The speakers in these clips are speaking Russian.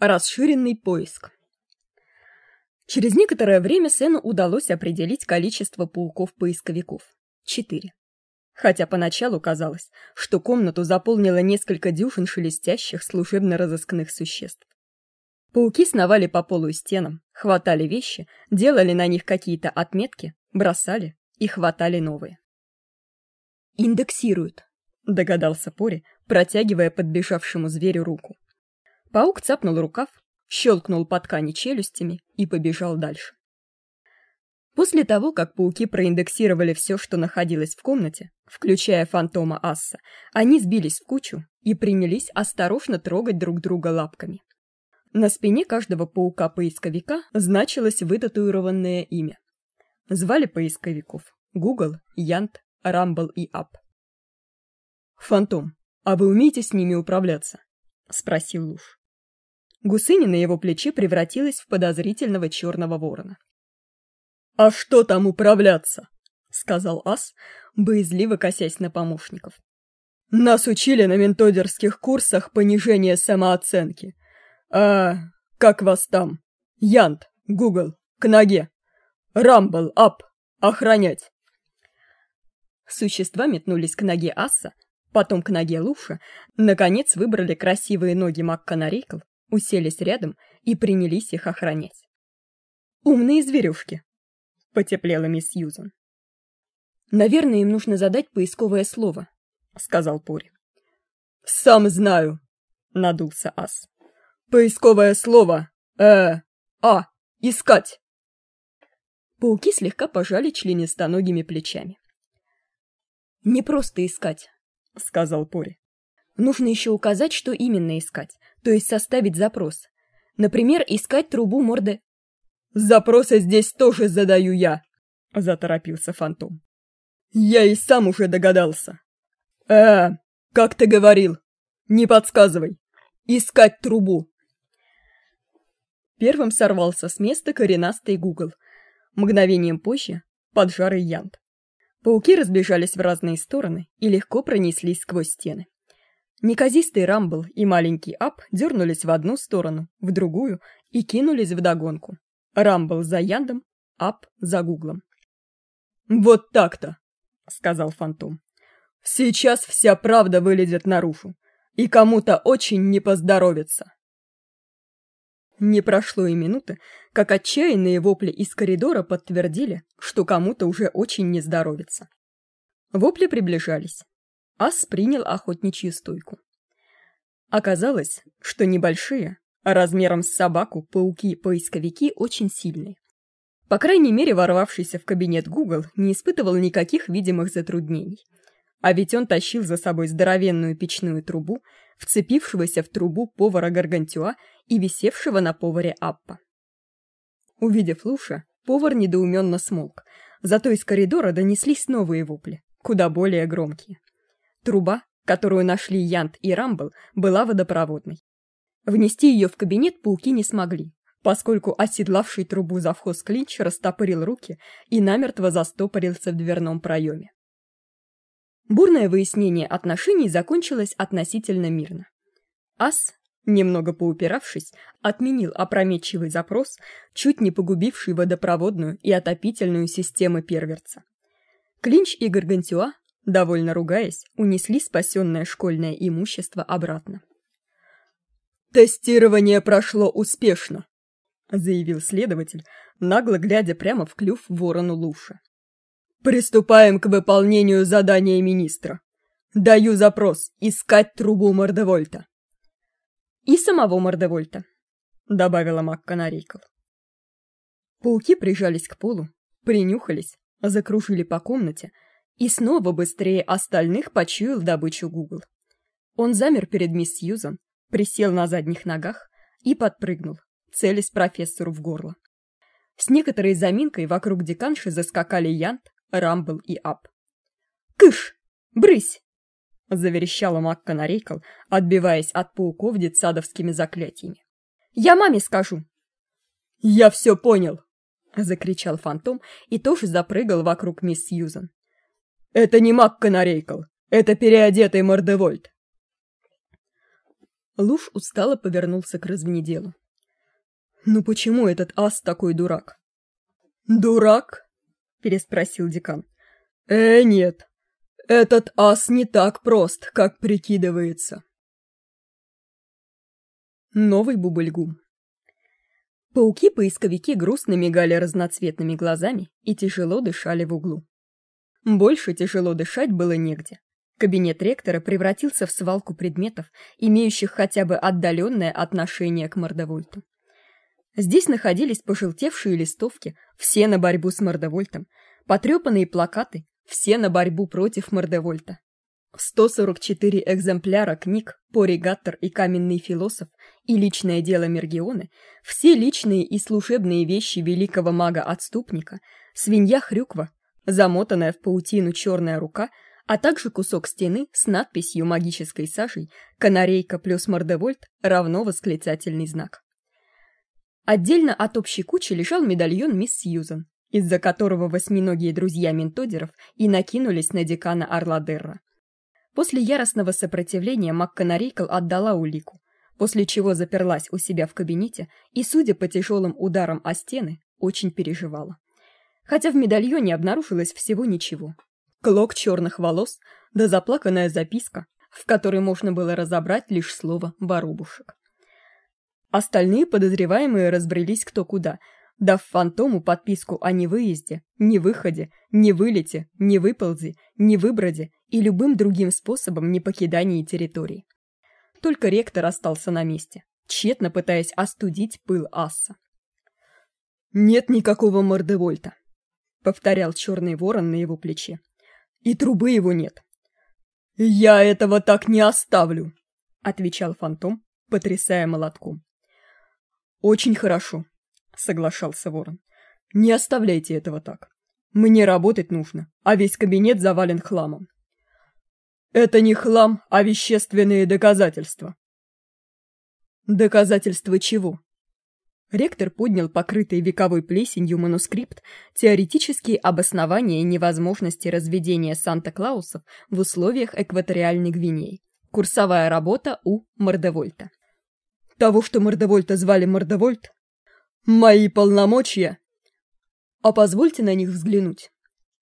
Расширенный поиск. Через некоторое время Сэну удалось определить количество пауков-поисковиков. Четыре. Хотя поначалу казалось, что комнату заполнило несколько дюжин шелестящих служебно-розыскных существ. Пауки сновали по полу и стенам, хватали вещи, делали на них какие-то отметки, бросали и хватали новые. «Индексируют», — догадался Пори, протягивая подбежавшему зверю руку. Паук цапнул рукав, щелкнул по ткани челюстями и побежал дальше. После того, как пауки проиндексировали все, что находилось в комнате, включая фантома Асса, они сбились в кучу и принялись осторожно трогать друг друга лапками. На спине каждого паука-поисковика значилось вытатуированное имя. Звали поисковиков Google, Янт, Рамбл и Ап. «Фантом, а вы умеете с ними управляться?» — спросил Луж. Гусыня на его плече превратилась в подозрительного черного ворона. «А что там управляться?» — сказал Ас, боязливо косясь на помощников. «Нас учили на ментодерских курсах понижения самооценки. А как вас там? Янт, Гугл, к ноге. Рамбл, ап, охранять!» Существа метнулись к ноге Аса, потом к ноге Луша, наконец выбрали красивые ноги Макканарейкл уселись рядом и принялись их охранять. «Умные зверюшки!» — потеплела мисс Юзан. «Наверное, им нужно задать поисковое слово», — сказал Пори. «Сам знаю», — надулся Ас. «Поисковое слово! Э, а, искать!» Пауки слегка пожали членистоногими плечами. «Не просто искать», — сказал Пори. Нужно еще указать, что именно искать, то есть составить запрос. Например, искать трубу морды... «Запросы здесь тоже задаю я», — заторопился Фантом. «Я и сам уже догадался». «Э, как ты говорил? Не подсказывай. Искать трубу». Первым сорвался с места коренастый Гугл. Мгновением позже — поджарый Янт. Пауки разбежались в разные стороны и легко пронеслись сквозь стены. Неказистый Рамбл и маленький Ап дернулись в одну сторону, в другую и кинулись вдогонку. Рамбл за Яндом, Ап за Гуглом. «Вот так-то!» — сказал Фантом. «Сейчас вся правда вылезет наружу, и кому-то очень не поздоровится!» Не прошло и минуты, как отчаянные вопли из коридора подтвердили, что кому-то уже очень не здоровится. Вопли приближались. Ас принял охотничью стойку. Оказалось, что небольшие, а размером с собаку, пауки-поисковики очень сильные. По крайней мере, ворвавшийся в кабинет Google не испытывал никаких видимых затруднений. А ведь он тащил за собой здоровенную печную трубу, вцепившегося в трубу повара Гаргантюа и висевшего на поваре Аппа. Увидев Луша, повар недоуменно смолк, зато из коридора донеслись новые вопли, куда более громкие. Труба, которую нашли Янт и Рамбл, была водопроводной. Внести ее в кабинет пауки не смогли, поскольку оседлавший трубу завхоз Клинч растопырил руки и намертво застопорился в дверном проеме. Бурное выяснение отношений закончилось относительно мирно. Ас, немного поупиравшись, отменил опрометчивый запрос, чуть не погубивший водопроводную и отопительную системы перверца. Клинч и Гаргантюа довольно ругаясь, унесли спасенное школьное имущество обратно. «Тестирование прошло успешно», — заявил следователь, нагло глядя прямо в клюв ворону Луша. «Приступаем к выполнению задания министра. Даю запрос искать трубу Мордевольта». «И самого Мордевольта», — добавила МакКонарейкл. Пауки прижались к полу, принюхались, закружили по комнате — и снова быстрее остальных почуял добычу Гугл. Он замер перед мисс Сьюзан, присел на задних ногах и подпрыгнул, целясь профессору в горло. С некоторой заминкой вокруг деканши заскакали Янт, Рамбл и Ап. «Кыш! Брысь!» — заверещала Макка Нарейкл, отбиваясь от пауков детсадовскими заклятиями. «Я маме скажу!» «Я все понял!» — закричал фантом и тоже запрыгал вокруг мисс Сьюзан. Это не Макканарейкл, это переодетый Мордевольт. Луж устало повернулся к развнеделу. «Ну почему этот ас такой дурак?» «Дурак?» — переспросил декан. «Э, нет. Этот ас не так прост, как прикидывается». Новый бубльгум. Пауки-поисковики грустно мигали разноцветными глазами и тяжело дышали в углу. Больше тяжело дышать было негде. Кабинет ректора превратился в свалку предметов, имеющих хотя бы отдаленное отношение к мордовольту. Здесь находились пожелтевшие листовки, все на борьбу с мордовольтом, потрепанные плакаты, все на борьбу против мордовольта. 144 экземпляра книг «Поригаттер и каменный философ» и «Личное дело Мергионы», все личные и служебные вещи великого мага-отступника, свинья Хрюква, замотанная в паутину черная рука, а также кусок стены с надписью магической сажей «Канарейка плюс мордевольт равно восклицательный знак». Отдельно от общей кучи лежал медальон мисс Сьюзен, из-за которого восьминогие друзья Ментодеров и накинулись на декана Орладерра. После яростного сопротивления МакКанарейкл отдала улику, после чего заперлась у себя в кабинете и, судя по тяжелым ударам о стены, очень переживала хотя в медальоне обнаружилось всего ничего. Клок черных волос, да заплаканная записка, в которой можно было разобрать лишь слово «воробушек». Остальные подозреваемые разбрелись кто куда, дав фантому подписку о невыезде, невыходе, невылете, невыползе, невыброде и любым другим способом непокидании территории. Только ректор остался на месте, тщетно пытаясь остудить пыл Асса. «Нет никакого мордевольта», — повторял черный ворон на его плече. «И трубы его нет». «Я этого так не оставлю», — отвечал фантом, потрясая молотком. «Очень хорошо», — соглашался ворон. «Не оставляйте этого так. Мне работать нужно, а весь кабинет завален хламом». «Это не хлам, а вещественные доказательства». «Доказательства чего?» Ректор поднял покрытый вековой плесенью манускрипт «Теоретические обоснования невозможности разведения Санта-Клаусов в условиях экваториальной Гвинеи». Курсовая работа у Мордовольта. Того, что Мордовольта звали Мордовольт? Мои полномочия? А позвольте на них взглянуть.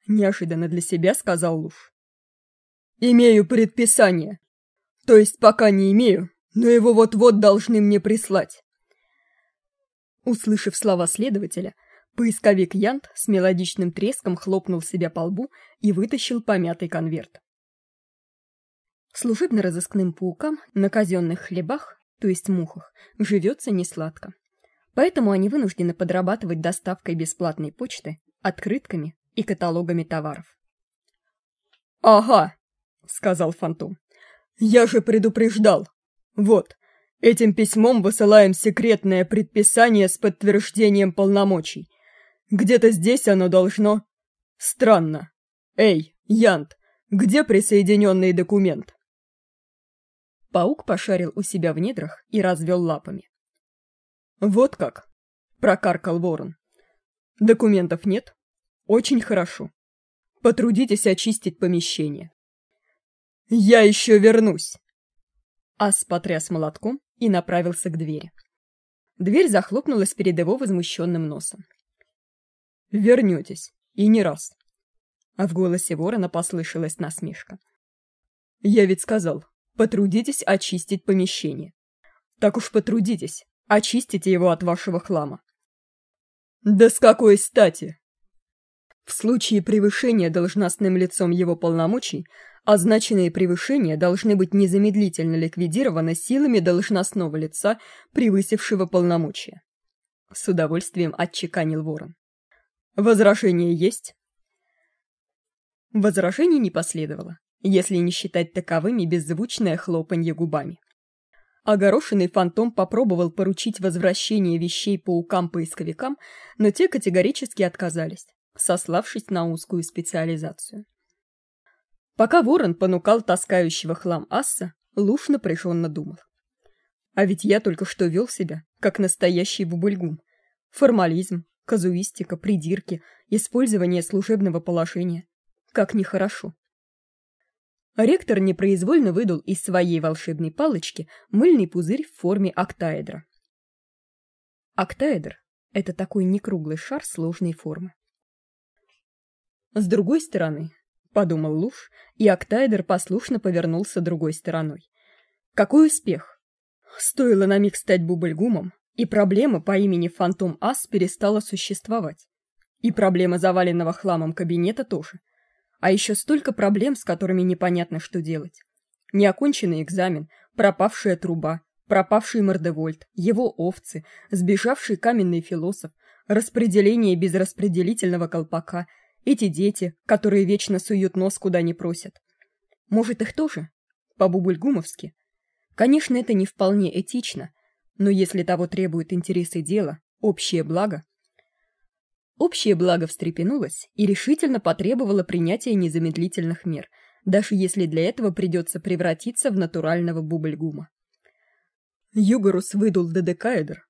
Неожиданно для себя сказал Луж. Имею предписание. То есть пока не имею, но его вот-вот должны мне прислать. Услышав слова следователя, поисковик Янт с мелодичным треском хлопнул себя по лбу и вытащил помятый конверт. Служебно-розыскным паукам на казенных хлебах, то есть мухах, живется несладко. Поэтому они вынуждены подрабатывать доставкой бесплатной почты, открытками и каталогами товаров. «Ага», — сказал Фантом, — «я же предупреждал. Вот, Этим письмом высылаем секретное предписание с подтверждением полномочий. Где-то здесь оно должно... Странно. Эй, Янт, где присоединенный документ? Паук пошарил у себя в недрах и развел лапами. Вот как, прокаркал ворон. Документов нет? Очень хорошо. Потрудитесь очистить помещение. Я еще вернусь. Ас потряс молотком, и направился к двери. Дверь захлопнулась перед его возмущенным носом. «Вернетесь, и не раз». А в голосе ворона послышалась насмешка. «Я ведь сказал, потрудитесь очистить помещение. Так уж потрудитесь, очистите его от вашего хлама». «Да с какой стати?» В случае превышения должностным лицом его полномочий Означенные превышения должны быть незамедлительно ликвидированы силами должностного лица, превысившего полномочия. С удовольствием отчеканил ворон. Возражения есть? Возражений не последовало, если не считать таковыми беззвучное хлопанье губами. Огорошенный фантом попробовал поручить возвращение вещей паукам-поисковикам, но те категорически отказались, сославшись на узкую специализацию. Пока ворон понукал таскающего хлам асса, Луш напряженно думал. А ведь я только что вел себя, как настоящий бубульгум. Формализм, казуистика, придирки, использование служебного положения. Как нехорошо. Ректор непроизвольно выдул из своей волшебной палочки мыльный пузырь в форме октаэдра. Октаэдр — это такой некруглый шар сложной формы. С другой стороны, подумал Луж, и октаэдр послушно повернулся другой стороной. Какой успех! Стоило на миг стать бубльгумом, и проблема по имени Фантом Ас перестала существовать. И проблема заваленного хламом кабинета тоже. А еще столько проблем, с которыми непонятно, что делать. Неоконченный экзамен, пропавшая труба, пропавший мордевольт, его овцы, сбежавший каменный философ, распределение без распределительного колпака, эти дети, которые вечно суют нос куда не просят. Может, их тоже? По-бубульгумовски? Конечно, это не вполне этично, но если того требуют интересы дела, общее благо, Общее благо встрепенулось и решительно потребовало принятия незамедлительных мер, даже если для этого придется превратиться в натурального бубльгума. Югорус выдул додекаэдр.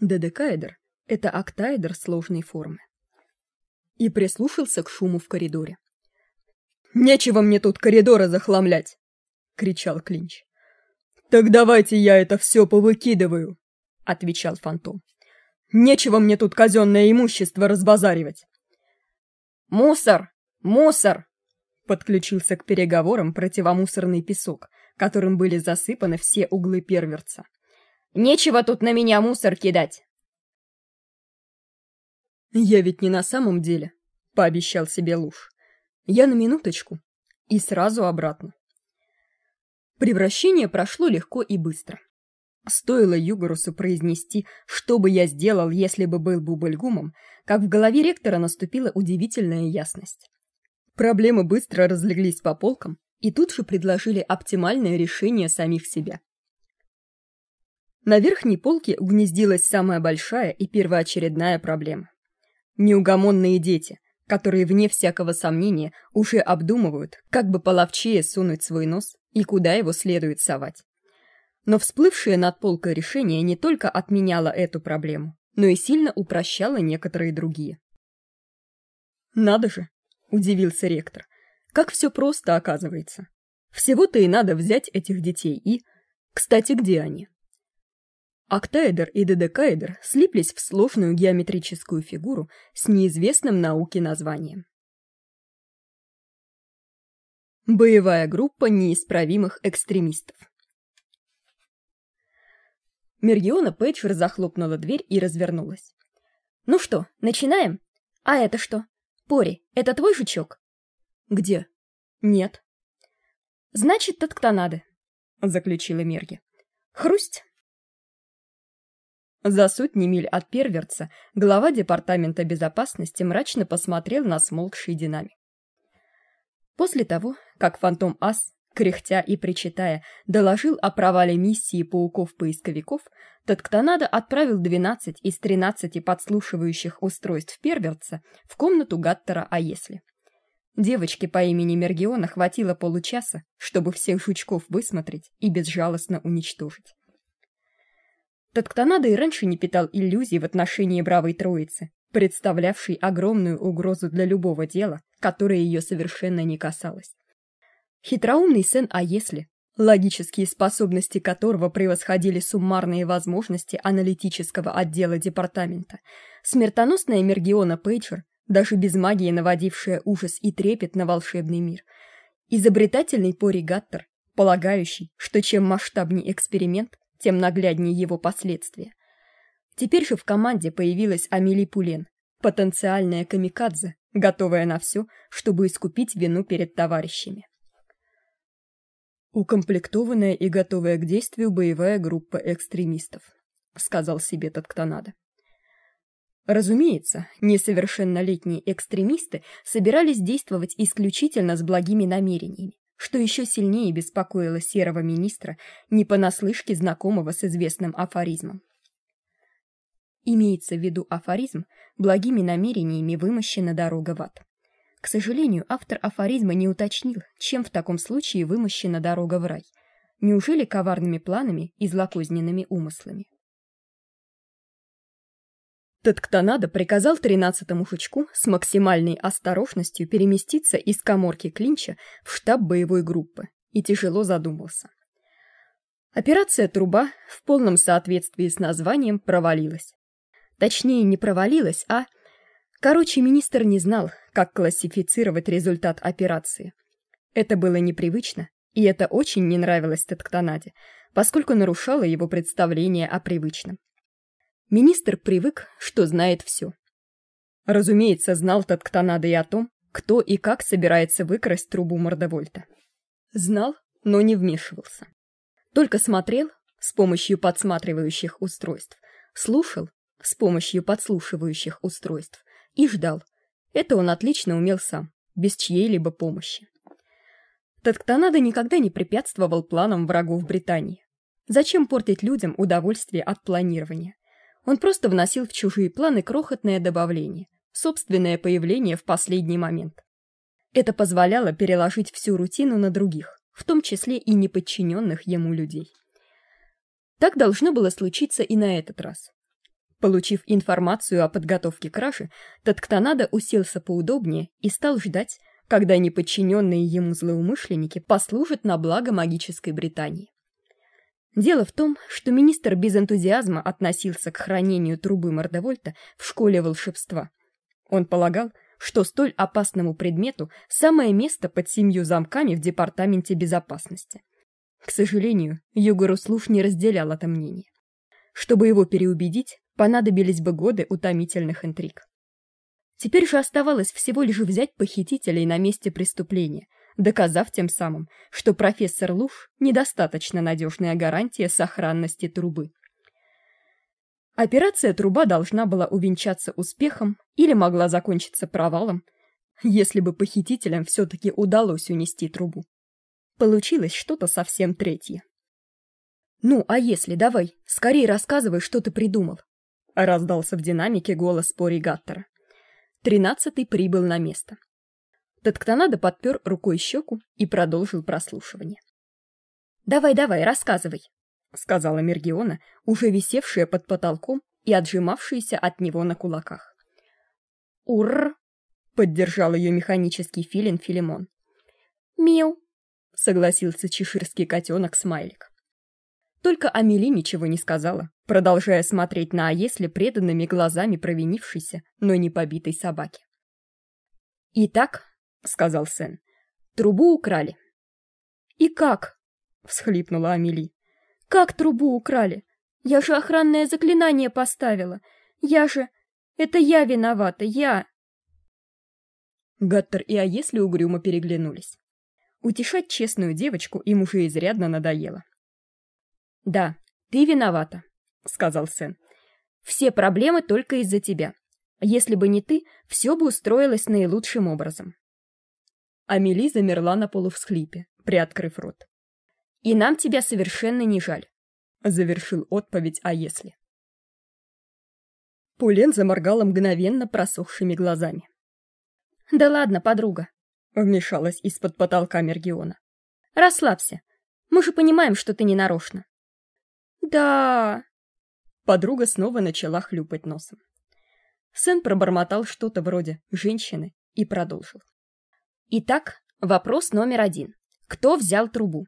Додекаэдр — это октаэдр сложной формы. И прислушался к шуму в коридоре. «Нечего мне тут коридоры захламлять!» — кричал Клинч. «Так давайте я это все повыкидываю!» — отвечал Фантом. Нечего мне тут казенное имущество разбазаривать. Мусор! Мусор! Подключился к переговорам противомусорный песок, которым были засыпаны все углы перверца. Нечего тут на меня мусор кидать. Я ведь не на самом деле, пообещал себе Луж. Я на минуточку и сразу обратно. Превращение прошло легко и быстро. Стоило Югорусу произнести, что бы я сделал, если бы был бубльгумом, как в голове ректора наступила удивительная ясность. Проблемы быстро разлеглись по полкам и тут же предложили оптимальное решение самих себя. На верхней полке угнездилась самая большая и первоочередная проблема. Неугомонные дети, которые, вне всякого сомнения, уже обдумывают, как бы половчее сунуть свой нос и куда его следует совать. Но всплывшее над полкой решение не только отменяло эту проблему, но и сильно упрощало некоторые другие. «Надо же!» — удивился ректор. «Как все просто оказывается. Всего-то и надо взять этих детей и... Кстати, где они?» Октаэдр и додекаэдр слиплись в сложную геометрическую фигуру с неизвестным науке названием. Боевая группа неисправимых экстремистов. Мергиона Пейдж захлопнула дверь и развернулась. «Ну что, начинаем? А это что? Пори, это твой жучок?» «Где?» «Нет». «Значит, тот, кто надо», — заключила Мерги. «Хрусть». За сотни миль от Перверца глава департамента безопасности мрачно посмотрел на смолкший динамик. После того, как Фантом Ас кряхтя и причитая, доложил о провале миссии пауков-поисковиков, Татканада отправил 12 из 13 подслушивающих устройств Перверца в комнату Гаттера «А если?». Девочке по имени Мергиона хватило получаса, чтобы всех жучков высмотреть и безжалостно уничтожить. Татканада и раньше не питал иллюзий в отношении бравой троицы, представлявшей огромную угрозу для любого дела, которое ее совершенно не касалось. Хитроумный сын «А если?», логические способности которого превосходили суммарные возможности аналитического отдела департамента, смертоносная Мергиона Пейджер, даже без магии наводившая ужас и трепет на волшебный мир, изобретательный Пори Гаттер, полагающий, что чем масштабнее эксперимент, тем нагляднее его последствия. Теперь же в команде появилась Амели Пулен, потенциальная камикадзе, готовая на все, чтобы искупить вину перед товарищами. Укомплектованная и готовая к действию боевая группа экстремистов, сказал себе Татканада. Разумеется, несовершеннолетние экстремисты собирались действовать исключительно с благими намерениями, что еще сильнее беспокоило серого министра, не понаслышке знакомого с известным афоризмом. Имеется в виду афоризм «благими намерениями вымощена дорога в ад». К сожалению, автор афоризма не уточнил, чем в таком случае вымощена дорога в рай. Неужели коварными планами и злокозненными умыслами? Татканада приказал тринадцатому Хучку с максимальной осторожностью переместиться из каморки Клинча в штаб боевой группы и тяжело задумался. Операция «Труба» в полном соответствии с названием провалилась. Точнее, не провалилась, а... Короче, министр не знал, как классифицировать результат операции. Это было непривычно, и это очень не нравилось Татканаде, поскольку нарушало его представление о привычном. Министр привык, что знает все. Разумеется, знал Татканада и о том, кто и как собирается выкрасть трубу Мордовольта. Знал, но не вмешивался. Только смотрел с помощью подсматривающих устройств, слушал с помощью подслушивающих устройств и ждал. Это он отлично умел сам, без чьей-либо помощи. Татканада никогда не препятствовал планам врагов Британии. Зачем портить людям удовольствие от планирования? Он просто вносил в чужие планы крохотное добавление, собственное появление в последний момент. Это позволяло переложить всю рутину на других, в том числе и неподчиненных ему людей. Так должно было случиться и на этот раз. Получив информацию о подготовке краши, Татканада уселся поудобнее и стал ждать, когда неподчиненные ему злоумышленники послужат на благо магической Британии. Дело в том, что министр без энтузиазма относился к хранению трубы Мордовольта в школе волшебства. Он полагал, что столь опасному предмету самое место под семью замками в департаменте безопасности. К сожалению, Югоруслуш не разделял это мнение. Чтобы его переубедить, понадобились бы годы утомительных интриг. Теперь же оставалось всего лишь взять похитителей на месте преступления, доказав тем самым, что профессор Луш недостаточно надежная гарантия сохранности трубы. Операция «Труба» должна была увенчаться успехом или могла закончиться провалом, если бы похитителям все-таки удалось унести трубу. Получилось что-то совсем третье. «Ну, а если, давай, скорее рассказывай, что ты придумал», — раздался в динамике голос Пори Гаттера. Тринадцатый прибыл на место. Татканада подпер рукой щеку и продолжил прослушивание. «Давай-давай, рассказывай», — сказала Мергиона, уже висевшая под потолком и отжимавшаяся от него на кулаках. «Урр!» — поддержал ее механический филин Филимон. «Миу!» — согласился чеширский котенок Смайлик. Только Амели ничего не сказала, продолжая смотреть на Аесли преданными глазами провинившейся, но не побитой собаки. «Итак, — сказал Сен. «Трубу украли». «И как?» — всхлипнула Амели. «Как трубу украли? Я же охранное заклинание поставила. Я же... Это я виновата, я...» Гаттер и Аесли угрюмо переглянулись. Утешать честную девочку им уже изрядно надоело. «Да, ты виновата», — сказал Сен. «Все проблемы только из-за тебя. Если бы не ты, все бы устроилось наилучшим образом. Амели замерла на полувсхлипе, приоткрыв рот. «И нам тебя совершенно не жаль», — завершил отповедь «А если?». Пулен заморгала мгновенно просохшими глазами. «Да ладно, подруга», — вмешалась из-под потолка Мергиона. «Расслабься. Мы же понимаем, что ты не нарочно». «Да...» Подруга снова начала хлюпать носом. Сэн пробормотал что-то вроде «женщины» и продолжил. Итак, вопрос номер один. Кто взял трубу?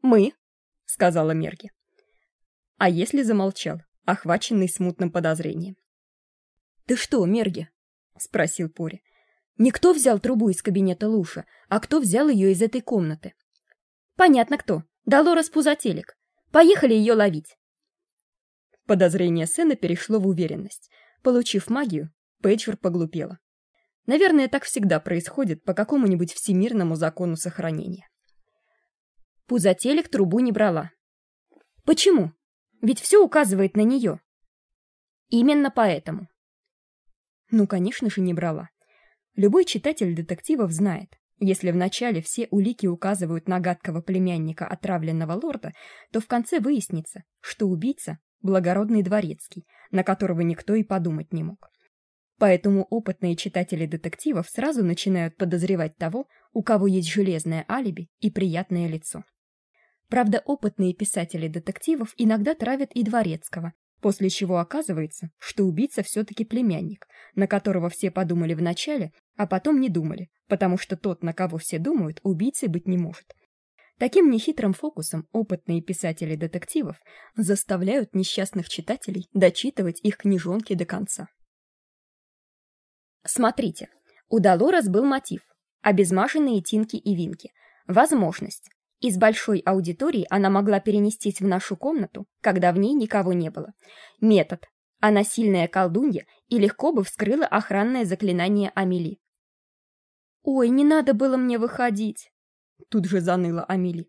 Мы, сказала Мерги. А если замолчал, охваченный смутным подозрением? Ты что, Мерги? спросил Пори. Никто взял трубу из кабинета Луша, а кто взял ее из этой комнаты? Понятно кто. Долорес Пузателек. Поехали ее ловить. Подозрение Сэна перешло в уверенность. Получив магию, Пейджер поглупела. Наверное, так всегда происходит по какому-нибудь всемирному закону сохранения. Пузателек трубу не брала. Почему? Ведь все указывает на нее. Именно поэтому. Ну, конечно же, не брала. Любой читатель детективов знает, если вначале все улики указывают на гадкого племянника отравленного лорда, то в конце выяснится, что убийца — благородный дворецкий, на которого никто и подумать не мог. Поэтому опытные читатели детективов сразу начинают подозревать того, у кого есть железное алиби и приятное лицо. Правда, опытные писатели детективов иногда травят и дворецкого, после чего оказывается, что убийца все-таки племянник, на которого все подумали вначале, а потом не думали, потому что тот, на кого все думают, убийцей быть не может. Таким нехитрым фокусом опытные писатели детективов заставляют несчастных читателей дочитывать их книжонки до конца. Смотрите, у Долорес был мотив – обезмашенные тинки и винки, возможность, из большой аудитории она могла перенестись в нашу комнату, когда в ней никого не было. Метод. Она сильная колдунья и легко бы вскрыла охранное заклинание Амели. «Ой, не надо было мне выходить!» Тут же заныла Амели.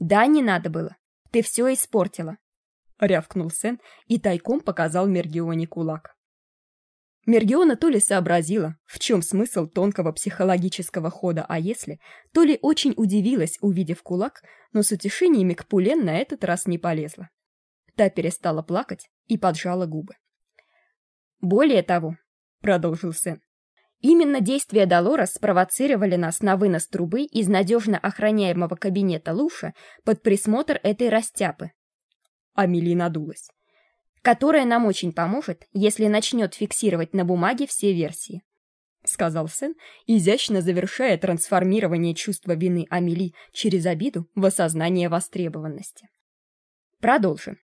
«Да, не надо было. Ты все испортила!» Рявкнул Сен и тайком показал Мергионе кулак. Мергиона то ли сообразила, в чем смысл тонкого психологического хода «а если», то ли очень удивилась, увидев кулак, но с утешениями к Пулен на этот раз не полезла. Та перестала плакать и поджала губы. «Более того», — продолжил Сэн, «именно действия Долорес спровоцировали нас на вынос трубы из надежно охраняемого кабинета Луша под присмотр этой растяпы». Амели надулась которая нам очень поможет, если начнет фиксировать на бумаге все версии», — сказал Сэн, изящно завершая трансформирование чувства вины Амели через обиду в осознание востребованности. Продолжим.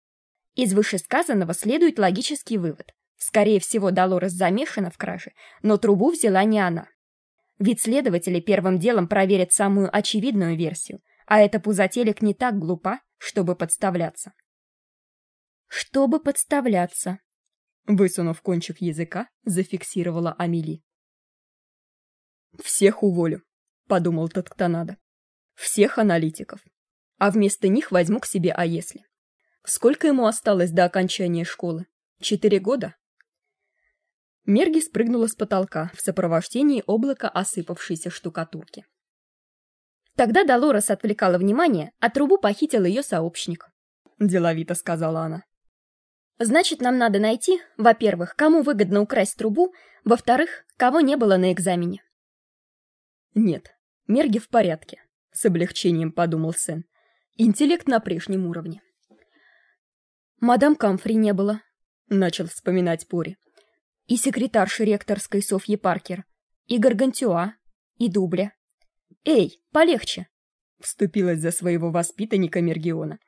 Из вышесказанного следует логический вывод. Скорее всего, Долорес замешана в краже, но трубу взяла не она. Ведь следователи первым делом проверят самую очевидную версию, а эта пузателек не так глупа, чтобы подставляться чтобы подставляться. Высунув кончик языка, зафиксировала Амели. «Всех уволю», — подумал Тотканада. «Всех аналитиков. А вместо них возьму к себе «а если». Сколько ему осталось до окончания школы? Четыре года?» Мерги спрыгнула с потолка в сопровождении облака осыпавшейся штукатурки. Тогда Долорес отвлекала внимание, а трубу похитил ее сообщник. Деловито сказала она. Значит, нам надо найти, во-первых, кому выгодно украсть трубу, во-вторых, кого не было на экзамене. Нет, Мерги в порядке, с облегчением подумал Сэн. Интеллект на прежнем уровне. Мадам Камфри не было, начал вспоминать Пори. И секретарши ректорской Софьи Паркер, и Гаргантюа, и Дубля. Эй, полегче, вступилась за своего воспитанника Мергиона.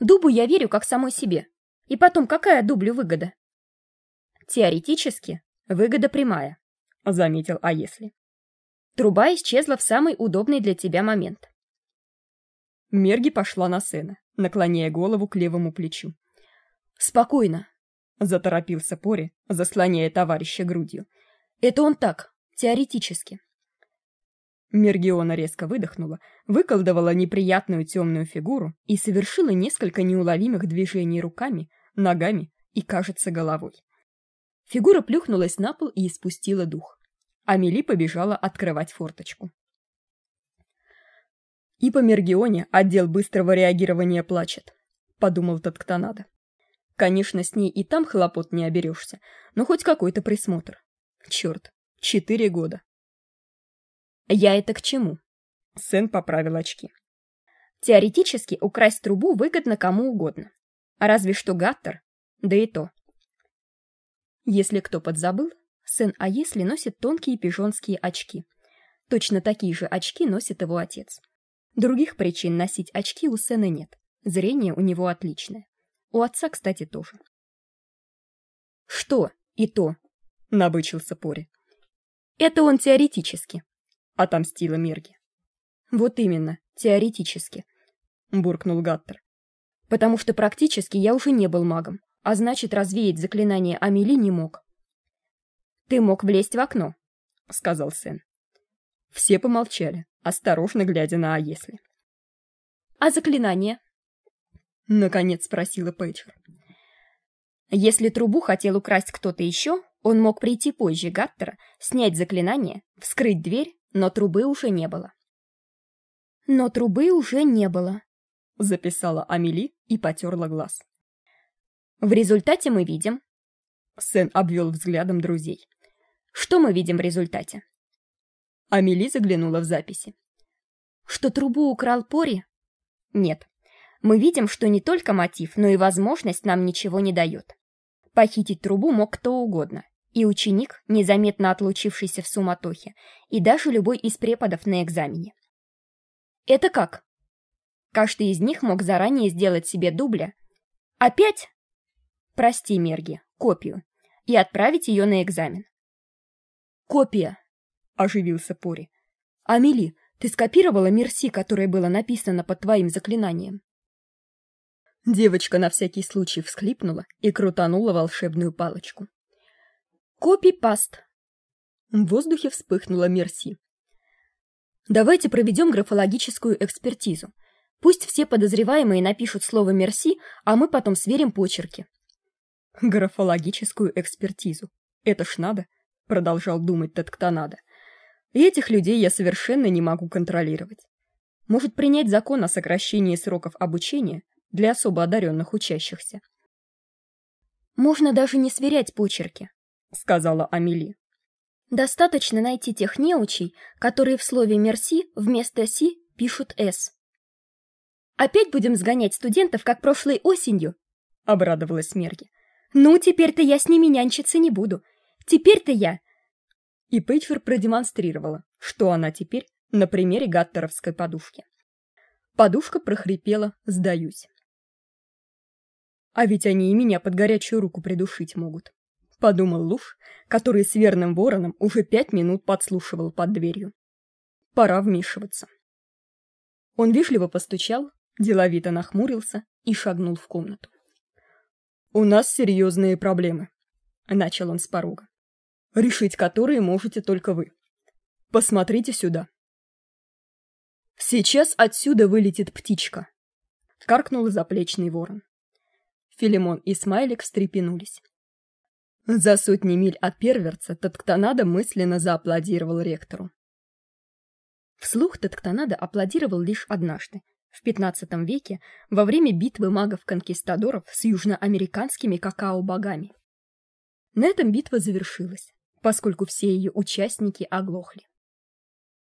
Дубу я верю как самой себе, и потом, какая дублю выгода? Теоретически, выгода прямая, заметил А если. Труба исчезла в самый удобный для тебя момент. Мерги пошла на сына, наклоняя голову к левому плечу. «Спокойно», — заторопился Пори, заслоняя товарища грудью. «Это он так, теоретически». Мергиона резко выдохнула, выколдовала неприятную темную фигуру и совершила несколько неуловимых движений руками, ногами и, кажется, головой. Фигура плюхнулась на пол и испустила дух. Амели побежала открывать форточку. И по Мергионе отдел быстрого реагирования плачет, подумал Татктонада. Конечно, с ней и там хлопот не оберешься, но хоть какой-то присмотр. Черт, четыре года. Я это к чему? Сэн поправил очки. Теоретически украсть трубу выгодно кому угодно. А разве что Гаттер, да и то. Если кто подзабыл, сын А если носит тонкие пижонские очки. Точно такие же очки носит его отец. Других причин носить очки у сына нет. Зрение у него отличное. У отца, кстати, тоже. Что и то? Набычился Пори. Это он теоретически. Отомстила Мерги. Вот именно, теоретически. Буркнул Гаттер потому что практически я уже не был магом, а значит, развеять заклинание Амели не мог. «Ты мог влезть в окно», — сказал Сэн. Все помолчали, осторожно глядя на «а если». «А заклинание?» — наконец спросила Пэтчер. Если трубу хотел украсть кто-то еще, он мог прийти позже Гаттера, снять заклинание, вскрыть дверь, но трубы уже не было. Но трубы уже не было, записала Амели и потерла глаз. В результате мы видим... Сэн обвел взглядом друзей. Что мы видим в результате? Амели заглянула в записи. Что трубу украл Пори? Нет. мы видим, что не только мотив, но и возможность нам ничего не дает. Похитить трубу мог кто угодно, и ученик, незаметно отлучившийся в суматохе, и даже любой из преподов на экзамене. Это как? Каждый из них мог заранее сделать себе дубля. Опять? Прости, Мерги, копию. И отправить ее на экзамен. Копия, оживился Пори. Амели, ты скопировала Мерси, которое было написано под твоим заклинанием? Девочка на всякий случай всхлипнула и крутанула волшебную палочку. Копи-паст. В воздухе вспыхнула Мерси. Давайте проведем графологическую экспертизу. Пусть все подозреваемые напишут слово «мерси», а мы потом сверим почерки. Графологическую экспертизу. Это ж надо, продолжал думать Татктонада. И этих людей я совершенно не могу контролировать. Может принять закон о сокращении сроков обучения для особо одаренных учащихся. Можно даже не сверять почерки, сказала Амели. Достаточно найти тех неучей, которые в слове «мерси» вместо «си» пишут «с». «Опять будем сгонять студентов, как прошлой осенью?» — обрадовалась Мерги. «Ну, теперь-то я с ними нянчиться не буду. Теперь-то я...» И Пейджер продемонстрировала, что она теперь на примере гаттеровской подушки. Подушка прохрипела «сдаюсь». А ведь они и меня под горячую руку придушить могут подумал Луж, который с верным вороном уже пять минут подслушивал под дверью. Пора вмешиваться. Он вежливо постучал, деловито нахмурился и шагнул в комнату. У нас серьезные проблемы, начал он с порога. Решить которые можете только вы. Посмотрите сюда. Сейчас отсюда вылетит птичка, каркнул заплечный ворон. Филимон и Смайлик встрепенулись. За сотни миль от Перверца Татктонада мысленно зааплодировал ректору. Вслух Татктонада аплодировал лишь однажды, в XV веке, во время битвы магов-конкистадоров с южноамериканскими какао-богами. На этом битва завершилась, поскольку все ее участники оглохли.